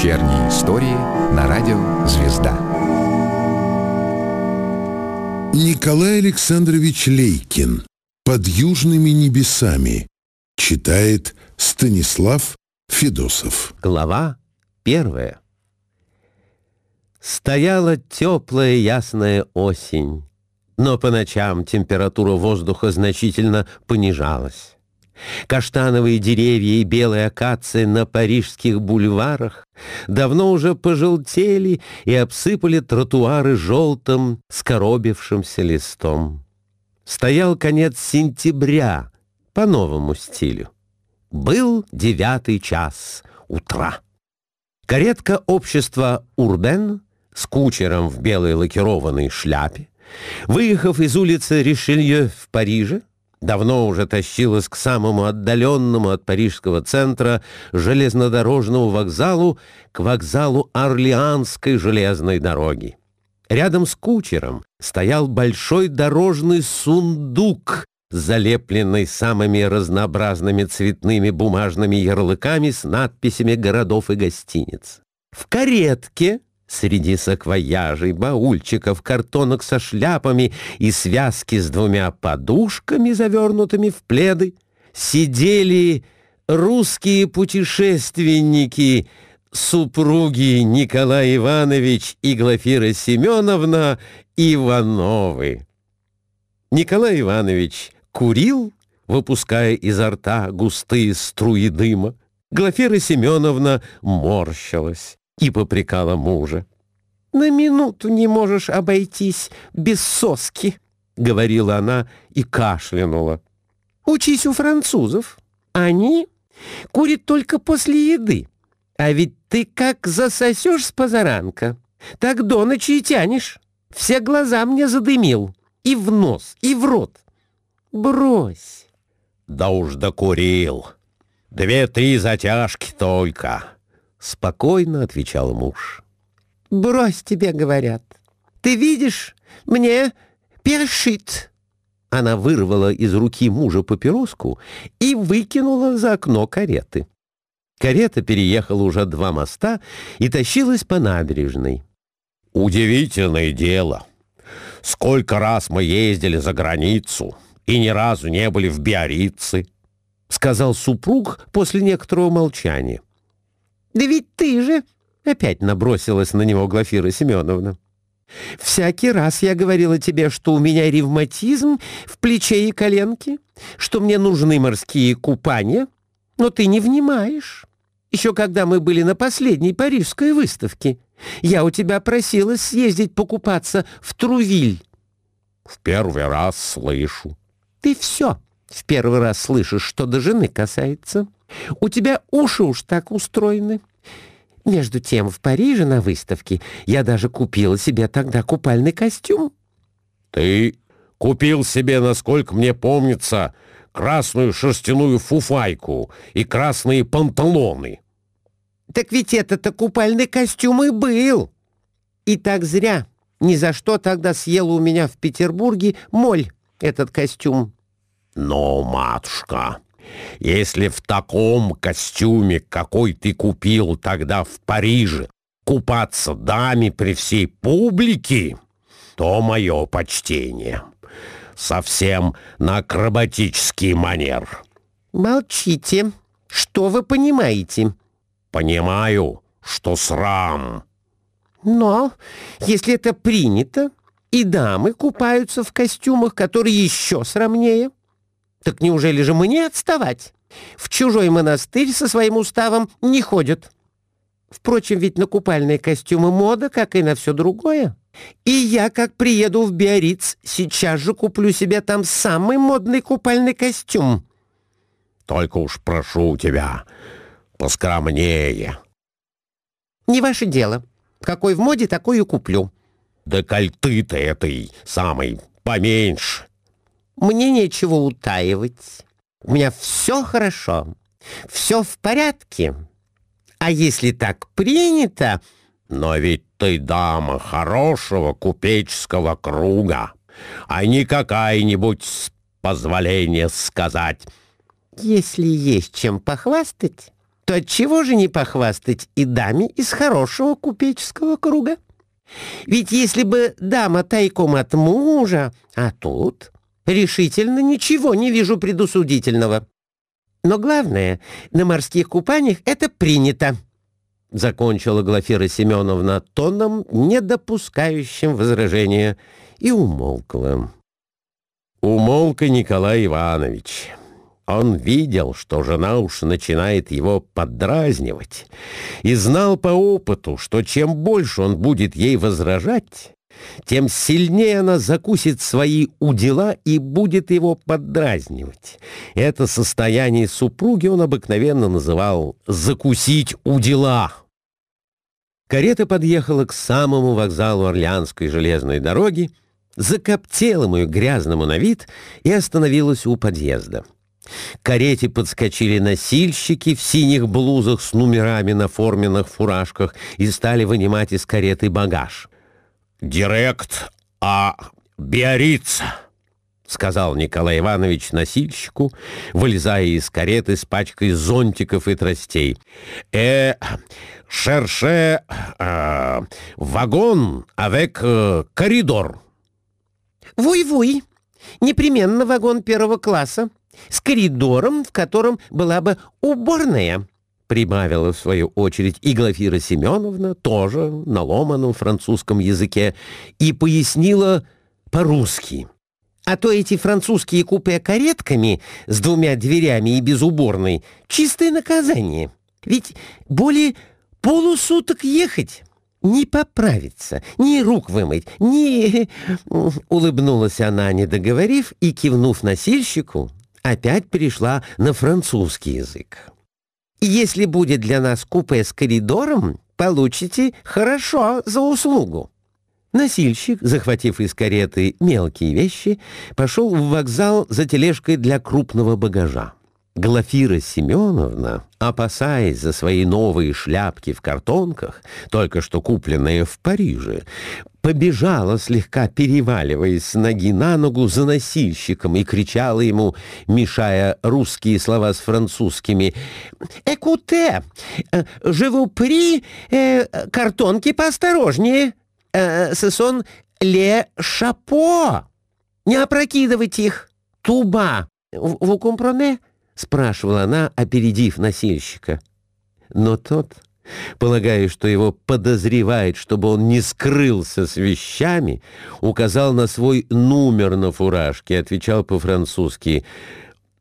Вечерние истории на радио «Звезда». Николай Александрович Лейкин «Под южными небесами» читает Станислав Федосов. Глава первая. Стояла теплая ясная осень, но по ночам температура воздуха значительно понижалась. Каштановые деревья и белые акации на парижских бульварах давно уже пожелтели и обсыпали тротуары желтым, скоробившимся листом. Стоял конец сентября по новому стилю. Был девятый час утра. Каретка общества «Урбен» с кучером в белой лакированной шляпе, выехав из улицы Ришелье в Париже, давно уже тащилась к самому отдаленному от парижского центра железнодорожному вокзалу, к вокзалу Орлеанской железной дороги. Рядом с кучером стоял большой дорожный сундук, залепленный самыми разнообразными цветными бумажными ярлыками с надписями городов и гостиниц. В каретке Среди саквояжей, баульчиков, картонок со шляпами и связки с двумя подушками, завернутыми в пледы, сидели русские путешественники, супруги Николай Иванович и Глафира Семеновна Ивановы. Николай Иванович курил, выпуская изо рта густые струи дыма. Глафира Семеновна морщилась и попрекала мужа. «На минуту не можешь обойтись без соски», — говорила она и кашлянула. «Учись у французов. Они курят только после еды. А ведь ты как засосешь с позаранка, так до ночи и тянешь. Все глаза мне задымил. И в нос, и в рот. Брось». «Да уж докурил. Две-три затяжки только». Спокойно отвечал муж. «Брось тебе, говорят. Ты видишь, мне першит». Она вырвала из руки мужа папироску и выкинула за окно кареты. Карета переехала уже два моста и тащилась по набережной. «Удивительное дело. Сколько раз мы ездили за границу и ни разу не были в Биорице», — сказал супруг после некоторого молчания. Да ведь ты же...» — опять набросилась на него Глафира Семеновна. «Всякий раз я говорила тебе, что у меня ревматизм в плече и коленке, что мне нужны морские купания, но ты не внимаешь. Еще когда мы были на последней парижской выставке, я у тебя просила съездить покупаться в Трувиль». «В первый раз слышу». «Ты все в первый раз слышишь, что до жены касается». У тебя уши уж так устроены. Между тем, в Париже на выставке я даже купила себе тогда купальный костюм. Ты купил себе, насколько мне помнится, красную шерстяную фуфайку и красные панталоны. Так ведь это-то купальный костюм и был. И так зря. Ни за что тогда съела у меня в Петербурге моль этот костюм. Но, матушка, если в таком костюме, какой ты купил тогда в Париже, купаться даме при всей публике, то мое почтение. Совсем на акробатический манер. Молчите. Что вы понимаете? Понимаю, что срам. Но если это принято, и дамы купаются в костюмах, которые еще срамнее, так неужели же мне отставать? В чужой монастырь со своим уставом не ходят. Впрочем, ведь на купальные костюмы мода, как и на все другое. И я, как приеду в Биориц, сейчас же куплю себе там самый модный купальный костюм. Только уж прошу тебя, поскромнее. Не ваше дело. Какой в моде, такой и куплю. Декольты-то этой самой поменьше. Мне нечего утаивать. У меня все хорошо, все в порядке. А если так принято... Но ведь ты дама хорошего купеческого круга, а не какая-нибудь, с сказать. Если есть чем похвастать, то отчего же не похвастать и даме из хорошего купеческого круга? Ведь если бы дама тайком от мужа, а тут решительно ничего не вижу предусудительного. Но главное, на морских купаниях это принято. Закончила Глафира Семеновна тоном, не допускающим возражения, и умолкла. Умолк и Николай Иванович. Он видел, что жена уж начинает его поддразнивать, и знал по опыту, что чем больше он будет ей возражать, тем сильнее она закусит свои удила и будет его поддразнивать. Это состояние супруги он обыкновенно называл «закусить удила». Карета подъехала к самому вокзалу Орлеанской железной дороги, закоптелому и грязному на вид, и остановилась у подъезда. К карете подскочили носильщики в синих блузах с номерами на форменных фуражках и стали вынимать из кареты багаж. «Директ А. Биорица», — сказал Николай Иванович носильщику, вылезая из кареты с пачкой зонтиков и тростей. «Э, шерше э, вагон avec э, коридор». «Вуй-вуй, непременно вагон первого класса, с коридором, в котором была бы уборная» прибавила в свою очередь и Глафира Семеновна, тоже на ломаном французском языке, и пояснила по-русски. А то эти французские купе каретками с двумя дверями и без уборной — чистое наказание. Ведь более полусуток ехать не поправиться, ни рук вымыть, ни... Улыбнулась она, не договорив, и, кивнув носильщику, опять перешла на французский язык. Если будет для нас купе с коридором, получите хорошо за услугу». Носильщик, захватив из кареты мелкие вещи, пошел в вокзал за тележкой для крупного багажа. Глафира Семеновна, опасаясь за свои новые шляпки в картонках, только что купленные в Париже, побежала, слегка переваливаясь с ноги на ногу за носильщиком и кричала ему, мешая русские слова с французскими, «Экуте, je vous prie, э, картонки поосторожнее, э, сесон ле шапо, не опрокидывайте их, туба, vous comprenez?» спрашивала она, опередив носильщика. Но тот, полагая, что его подозревает, чтобы он не скрылся с вещами, указал на свой номер на фуражке, отвечал по-французски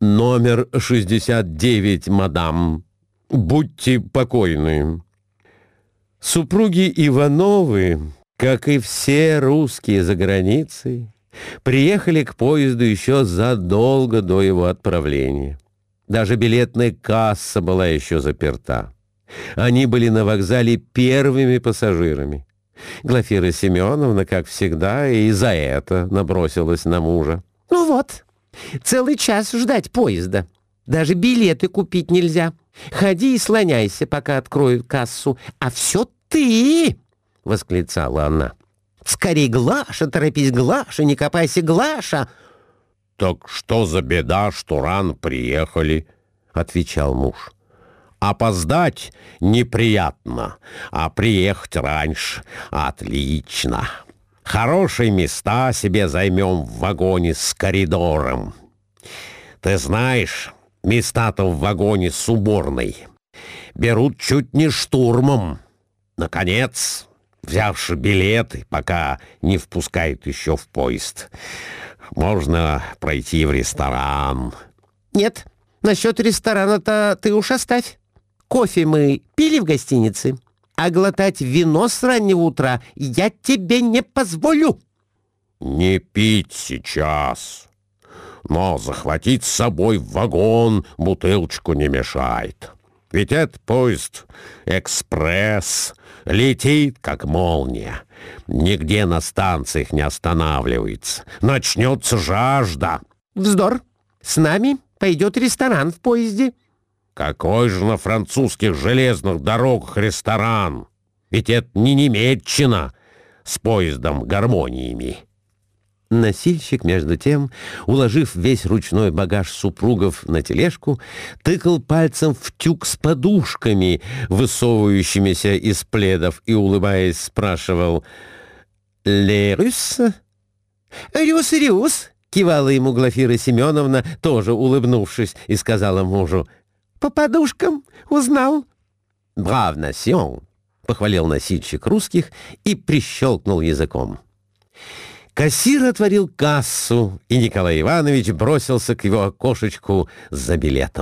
«Номер 69, мадам. Будьте покойны». Супруги Ивановы, как и все русские за границей, приехали к поезду еще задолго до его отправления. Даже билетная касса была еще заперта. Они были на вокзале первыми пассажирами. Глафира Семеновна, как всегда, и за это набросилась на мужа. «Ну вот, целый час ждать поезда. Даже билеты купить нельзя. Ходи и слоняйся, пока откроют кассу. А все ты!» — восклицала она. «Скорей, Глаша, торопись, Глаша, не копайся, Глаша!» «Так что за беда, что рано приехали?» — отвечал муж. «Опоздать неприятно, а приехать раньше отлично. Хорошие места себе займем в вагоне с коридором. Ты знаешь, места-то в вагоне с уборной берут чуть не штурмом. Наконец, взявши билеты, пока не впускают еще в поезд, можно пройти в ресторан. Нет, насчет ресторана-то ты уж оставь. Кофе мы пили в гостинице, а глотать вино с раннего утра я тебе не позволю. Не пить сейчас, но захватить с собой в вагон бутылочку не мешает. Ведь этот поезд экспресс летит, как молния. Нигде на станциях не останавливается. Начнется жажда. Вздор. С нами пойдет ресторан в поезде. Какой же на французских железных дорогах ресторан? Ведь это не Немеччина с поездом гармониями. Носильщик, между тем, уложив весь ручной багаж супругов на тележку, тыкал пальцем в тюк с подушками, высовывающимися из пледов, и, улыбаясь, спрашивал «Ле рюс?» «Рюс-рюс!» — кивала ему Глафира Семеновна, тоже улыбнувшись, и сказала мужу «По подушкам узнал». «Брав насьон!» — похвалил носильщик русских и прищелкнул языком. Кассир отворил кассу, и Николай Иванович бросился к его окошечку за билетом.